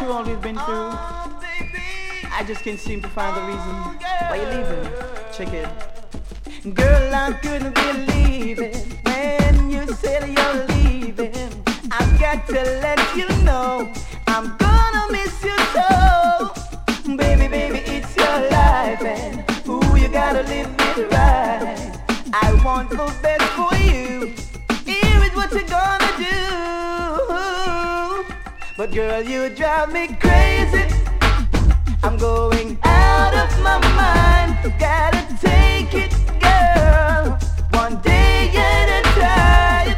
After all we've been through, I just can't seem to find the reason why you're leaving. Check it. Girl, I couldn't believe it when you said you're leaving. I've got to let you know I'm gonna miss you so. Baby, baby, it's your life and ooh, you gotta live it right. I want the best for you. Here is what you're do. But girl, you drive me crazy. I'm going out of my mind. Gotta take it, girl. One day at a time.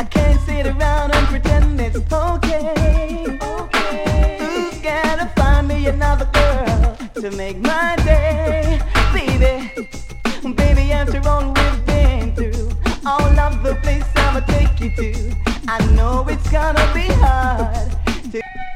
I can't sit around and pretend it's okay. Okay. You gotta find me another girl to make my day, baby. Baby, after all we've been through, all of the places I'ma take you to, I know it's gonna be hard. ঠিক